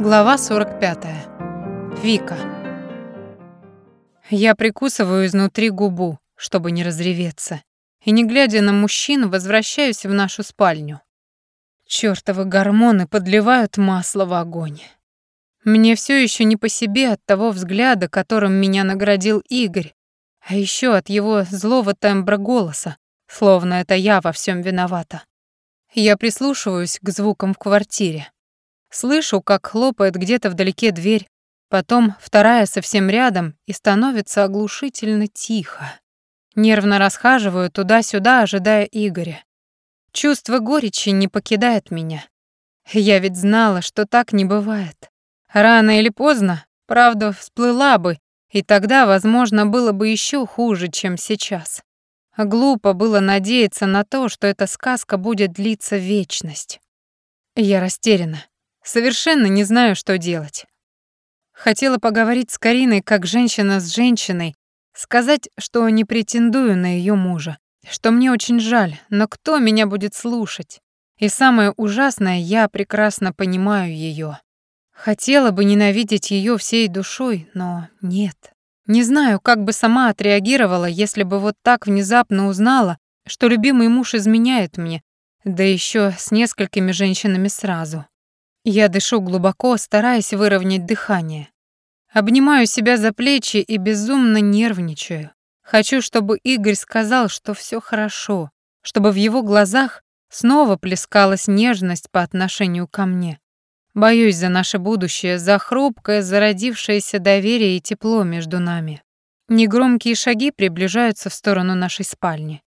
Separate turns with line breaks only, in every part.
Глава 45. Вика. Я прикусываю изнутри губу, чтобы не разреветься, и, не глядя на мужчин, возвращаюсь в нашу спальню. Чёртовы гормоны подливают масло в огонь. Мне все еще не по себе от того взгляда, которым меня наградил Игорь, а еще от его злого тембра голоса, словно это я во всем виновата. Я прислушиваюсь к звукам в квартире. Слышу, как хлопает где-то вдалеке дверь, потом вторая совсем рядом и становится оглушительно тихо. Нервно расхаживаю туда-сюда, ожидая Игоря. Чувство горечи не покидает меня. Я ведь знала, что так не бывает. Рано или поздно правда всплыла бы, и тогда, возможно, было бы еще хуже, чем сейчас. Глупо было надеяться на то, что эта сказка будет длиться вечность. Я растеряна. Совершенно не знаю, что делать. Хотела поговорить с Кариной как женщина с женщиной, сказать, что не претендую на ее мужа, что мне очень жаль, но кто меня будет слушать? И самое ужасное, я прекрасно понимаю ее. Хотела бы ненавидеть ее всей душой, но нет. Не знаю, как бы сама отреагировала, если бы вот так внезапно узнала, что любимый муж изменяет мне, да еще с несколькими женщинами сразу. Я дышу глубоко, стараясь выровнять дыхание. Обнимаю себя за плечи и безумно нервничаю. Хочу, чтобы Игорь сказал, что все хорошо, чтобы в его глазах снова плескалась нежность по отношению ко мне. Боюсь за наше будущее, за хрупкое, зародившееся доверие и тепло между нами. Негромкие шаги приближаются в сторону нашей спальни.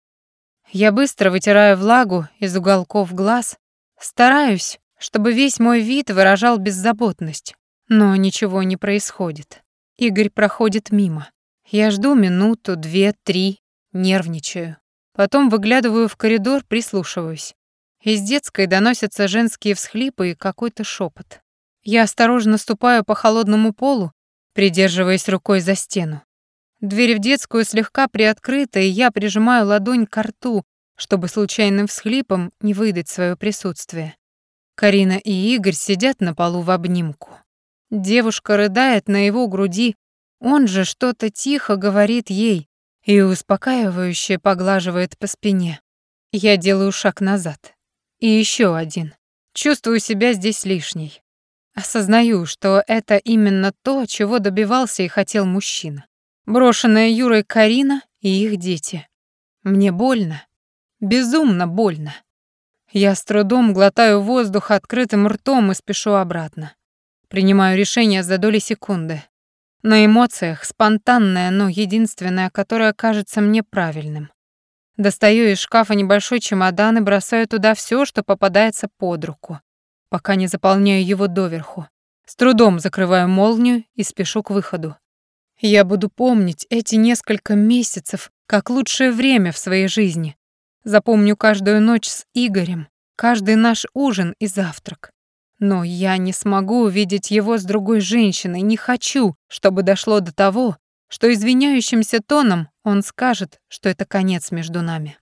Я быстро вытираю влагу из уголков глаз, стараюсь чтобы весь мой вид выражал беззаботность. Но ничего не происходит. Игорь проходит мимо. Я жду минуту, две, три, нервничаю. Потом выглядываю в коридор, прислушиваюсь. Из детской доносятся женские всхлипы и какой-то шепот. Я осторожно ступаю по холодному полу, придерживаясь рукой за стену. Дверь в детскую слегка приоткрыта, и я прижимаю ладонь к рту, чтобы случайным всхлипом не выдать свое присутствие. Карина и Игорь сидят на полу в обнимку. Девушка рыдает на его груди, он же что-то тихо говорит ей и успокаивающе поглаживает по спине. Я делаю шаг назад. И еще один. Чувствую себя здесь лишней. Осознаю, что это именно то, чего добивался и хотел мужчина. Брошенная Юрой Карина и их дети. Мне больно. Безумно больно. Я с трудом глотаю воздух открытым ртом и спешу обратно. Принимаю решение за доли секунды. На эмоциях спонтанное, но единственное, которое кажется мне правильным. Достаю из шкафа небольшой чемодан и бросаю туда все, что попадается под руку, пока не заполняю его доверху. С трудом закрываю молнию и спешу к выходу. Я буду помнить эти несколько месяцев как лучшее время в своей жизни, Запомню каждую ночь с Игорем, каждый наш ужин и завтрак. Но я не смогу увидеть его с другой женщиной, не хочу, чтобы дошло до того, что извиняющимся тоном он скажет, что это конец между нами.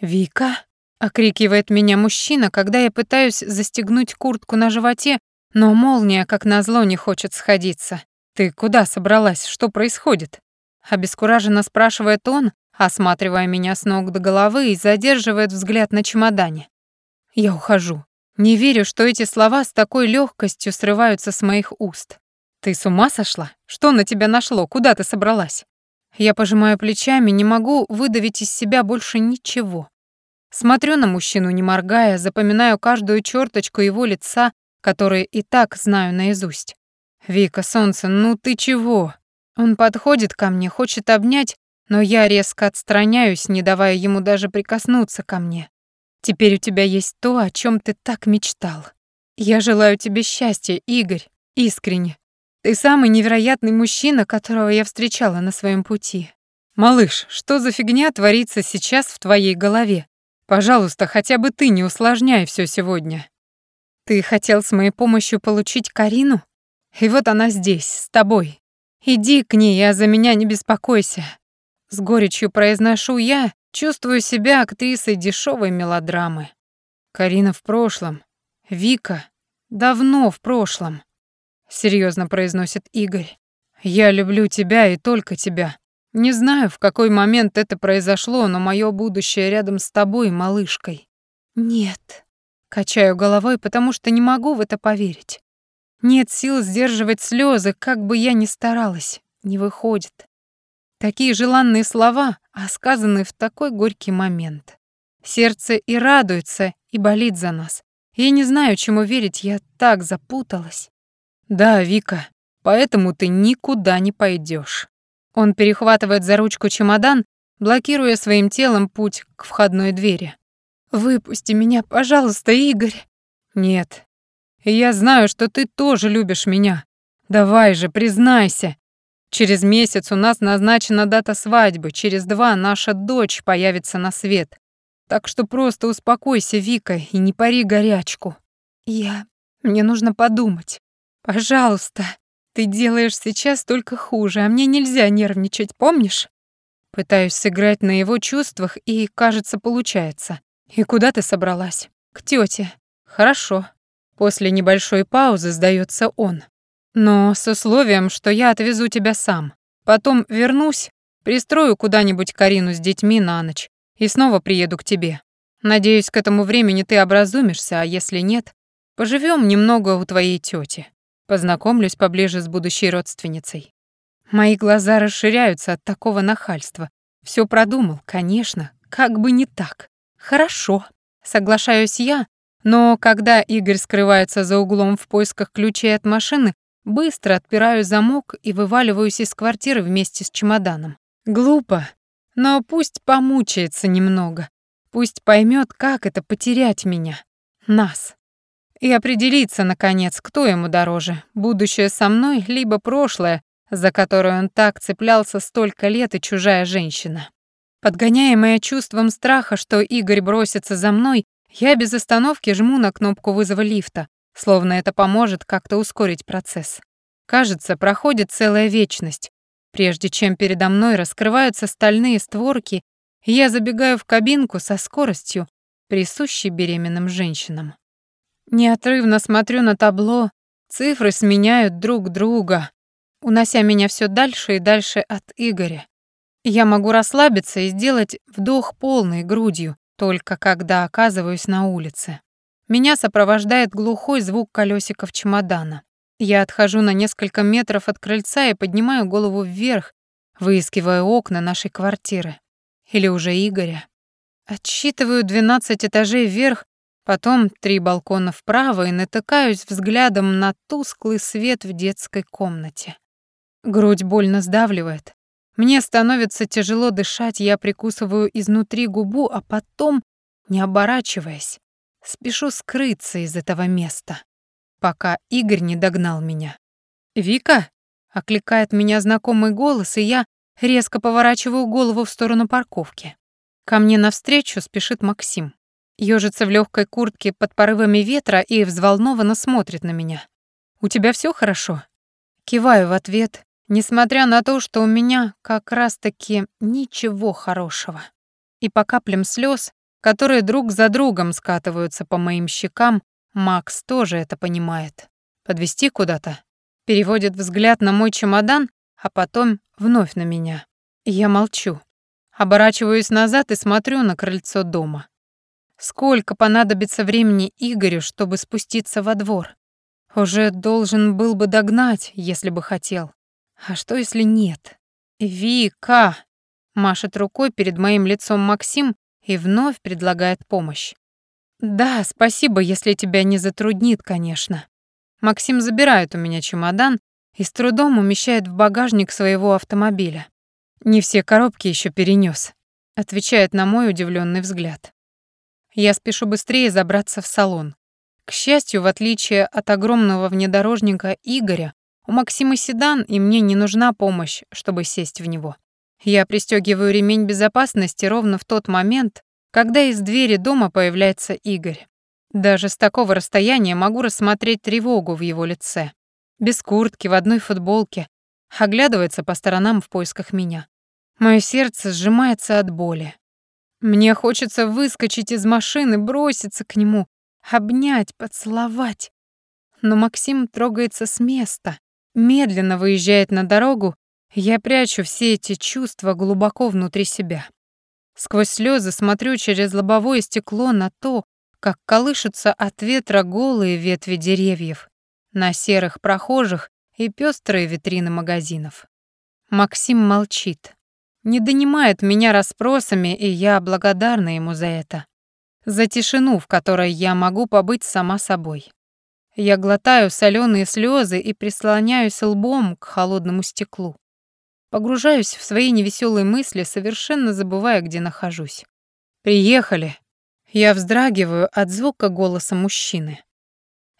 «Вика?» — окрикивает меня мужчина, когда я пытаюсь застегнуть куртку на животе, но молния, как назло, не хочет сходиться. «Ты куда собралась? Что происходит?» Обескураженно спрашивает он, осматривая меня с ног до головы и задерживает взгляд на чемодане. Я ухожу. Не верю, что эти слова с такой легкостью срываются с моих уст. Ты с ума сошла? Что на тебя нашло? Куда ты собралась? Я пожимаю плечами, не могу выдавить из себя больше ничего. Смотрю на мужчину, не моргая, запоминаю каждую черточку его лица, которые и так знаю наизусть. «Вика, солнце, ну ты чего?» Он подходит ко мне, хочет обнять, но я резко отстраняюсь, не давая ему даже прикоснуться ко мне. Теперь у тебя есть то, о чем ты так мечтал. Я желаю тебе счастья, Игорь, искренне. Ты самый невероятный мужчина, которого я встречала на своем пути. Малыш, что за фигня творится сейчас в твоей голове? Пожалуйста, хотя бы ты не усложняй все сегодня. Ты хотел с моей помощью получить Карину? И вот она здесь, с тобой. Иди к ней, а за меня не беспокойся. С горечью произношу я, чувствую себя актрисой дешевой мелодрамы. Карина в прошлом. Вика давно в прошлом. серьезно произносит Игорь. Я люблю тебя и только тебя. Не знаю, в какой момент это произошло, но мое будущее рядом с тобой, малышкой. Нет. Качаю головой, потому что не могу в это поверить. Нет сил сдерживать слезы, как бы я ни старалась. Не выходит. Такие желанные слова, а сказанные в такой горький момент. Сердце и радуется, и болит за нас. Я не знаю, чему верить, я так запуталась. Да, Вика, поэтому ты никуда не пойдешь. Он перехватывает за ручку чемодан, блокируя своим телом путь к входной двери. «Выпусти меня, пожалуйста, Игорь!» «Нет. Я знаю, что ты тоже любишь меня. Давай же, признайся. Через месяц у нас назначена дата свадьбы, через два наша дочь появится на свет. Так что просто успокойся, Вика, и не пари горячку. Я... Мне нужно подумать. Пожалуйста. Ты делаешь сейчас только хуже, а мне нельзя нервничать, помнишь? Пытаюсь сыграть на его чувствах, и, кажется, получается. И куда ты собралась? К тете. Хорошо. После небольшой паузы сдается он. Но с условием, что я отвезу тебя сам. Потом вернусь, пристрою куда-нибудь Карину с детьми на ночь и снова приеду к тебе. Надеюсь, к этому времени ты образумишься, а если нет, поживем немного у твоей тети. Познакомлюсь поближе с будущей родственницей. Мои глаза расширяются от такого нахальства. Все продумал, конечно, как бы не так. Хорошо, соглашаюсь я, но когда Игорь скрывается за углом в поисках ключей от машины, быстро отпираю замок и вываливаюсь из квартиры вместе с чемоданом. Глупо, но пусть помучается немного. Пусть поймет, как это потерять меня, нас и определиться, наконец, кто ему дороже, будущее со мной, либо прошлое, за которое он так цеплялся столько лет и чужая женщина. Подгоняемая чувством страха, что Игорь бросится за мной, я без остановки жму на кнопку вызова лифта, словно это поможет как-то ускорить процесс. Кажется, проходит целая вечность, прежде чем передо мной раскрываются стальные створки, я забегаю в кабинку со скоростью, присущей беременным женщинам. Неотрывно смотрю на табло, цифры сменяют друг друга, унося меня все дальше и дальше от Игоря. Я могу расслабиться и сделать вдох полной грудью, только когда оказываюсь на улице. Меня сопровождает глухой звук колесиков чемодана. Я отхожу на несколько метров от крыльца и поднимаю голову вверх, выискивая окна нашей квартиры. Или уже Игоря. Отсчитываю 12 этажей вверх Потом три балкона вправо и натыкаюсь взглядом на тусклый свет в детской комнате. Грудь больно сдавливает. Мне становится тяжело дышать, я прикусываю изнутри губу, а потом, не оборачиваясь, спешу скрыться из этого места, пока Игорь не догнал меня. «Вика?» — окликает меня знакомый голос, и я резко поворачиваю голову в сторону парковки. Ко мне навстречу спешит Максим ёжится в легкой куртке под порывами ветра и взволнованно смотрит на меня. «У тебя все хорошо?» Киваю в ответ, несмотря на то, что у меня как раз-таки ничего хорошего. И по каплям слез, которые друг за другом скатываются по моим щекам, Макс тоже это понимает. Подвести куда-то? Переводит взгляд на мой чемодан, а потом вновь на меня. Я молчу. Оборачиваюсь назад и смотрю на крыльцо дома. Сколько понадобится времени Игорю, чтобы спуститься во двор? Уже должен был бы догнать, если бы хотел. А что, если нет? «Вика!» — машет рукой перед моим лицом Максим и вновь предлагает помощь. «Да, спасибо, если тебя не затруднит, конечно». Максим забирает у меня чемодан и с трудом умещает в багажник своего автомобиля. «Не все коробки еще перенес, отвечает на мой удивленный взгляд. Я спешу быстрее забраться в салон. К счастью, в отличие от огромного внедорожника Игоря, у Максима седан, и мне не нужна помощь, чтобы сесть в него. Я пристегиваю ремень безопасности ровно в тот момент, когда из двери дома появляется Игорь. Даже с такого расстояния могу рассмотреть тревогу в его лице. Без куртки, в одной футболке. Оглядывается по сторонам в поисках меня. Моё сердце сжимается от боли. Мне хочется выскочить из машины, броситься к нему, обнять, поцеловать. Но Максим трогается с места, медленно выезжает на дорогу, я прячу все эти чувства глубоко внутри себя. Сквозь слезы смотрю через лобовое стекло на то, как колышутся от ветра голые ветви деревьев, на серых прохожих и пестрые витрины магазинов. Максим молчит, не донимает меня расспросами, и я благодарна ему за это. За тишину, в которой я могу побыть сама собой. Я глотаю соленые слезы и прислоняюсь лбом к холодному стеклу. Погружаюсь в свои невеселые мысли, совершенно забывая, где нахожусь. «Приехали!» Я вздрагиваю от звука голоса мужчины.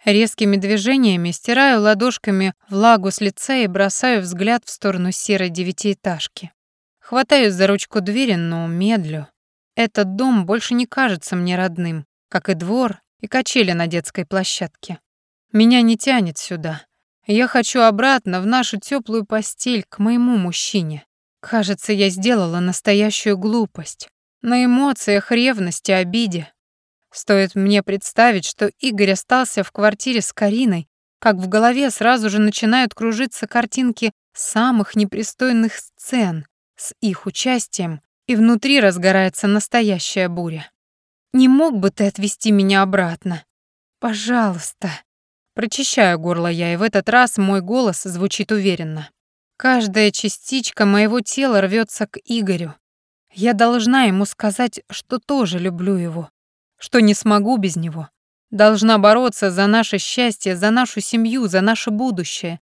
Резкими движениями стираю ладошками влагу с лица и бросаю взгляд в сторону серой девятиэтажки. Хватаюсь за ручку двери, но медлю. Этот дом больше не кажется мне родным, как и двор и качели на детской площадке. Меня не тянет сюда. Я хочу обратно в нашу теплую постель к моему мужчине. Кажется, я сделала настоящую глупость. На эмоциях, ревности, обиде. Стоит мне представить, что Игорь остался в квартире с Кариной, как в голове сразу же начинают кружиться картинки самых непристойных сцен с их участием, и внутри разгорается настоящая буря. «Не мог бы ты отвезти меня обратно? Пожалуйста». Прочищаю горло я, и в этот раз мой голос звучит уверенно. Каждая частичка моего тела рвется к Игорю. Я должна ему сказать, что тоже люблю его, что не смогу без него. Должна бороться за наше счастье, за нашу семью, за наше будущее.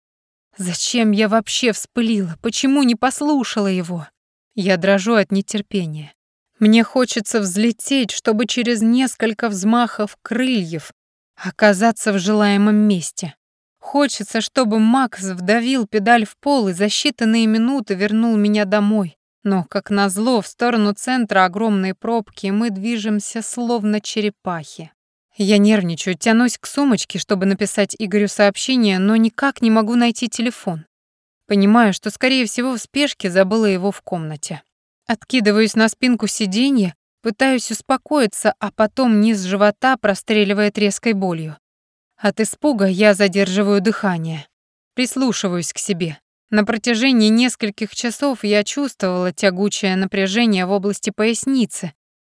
Зачем я вообще вспылила? Почему не послушала его? Я дрожу от нетерпения. Мне хочется взлететь, чтобы через несколько взмахов крыльев оказаться в желаемом месте. Хочется, чтобы Макс вдавил педаль в пол и за считанные минуты вернул меня домой. Но, как назло, в сторону центра огромной пробки мы движемся словно черепахи. Я нервничаю, тянусь к сумочке, чтобы написать Игорю сообщение, но никак не могу найти телефон. Понимаю, что, скорее всего, в спешке забыла его в комнате. Откидываюсь на спинку сиденья Пытаюсь успокоиться, а потом низ живота простреливает резкой болью. От испуга я задерживаю дыхание. Прислушиваюсь к себе. На протяжении нескольких часов я чувствовала тягучее напряжение в области поясницы,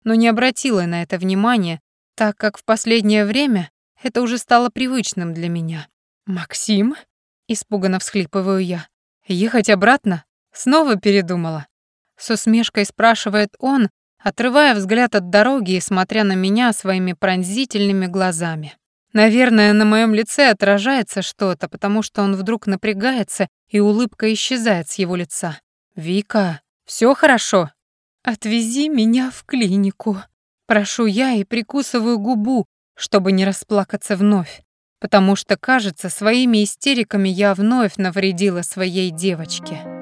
но не обратила на это внимания, так как в последнее время это уже стало привычным для меня. «Максим?» — испуганно всхлипываю я. «Ехать обратно? Снова передумала?» С усмешкой спрашивает он, отрывая взгляд от дороги и смотря на меня своими пронзительными глазами. Наверное, на моем лице отражается что-то, потому что он вдруг напрягается, и улыбка исчезает с его лица. «Вика, все хорошо?» «Отвези меня в клинику», — прошу я и прикусываю губу, чтобы не расплакаться вновь, потому что, кажется, своими истериками я вновь навредила своей девочке.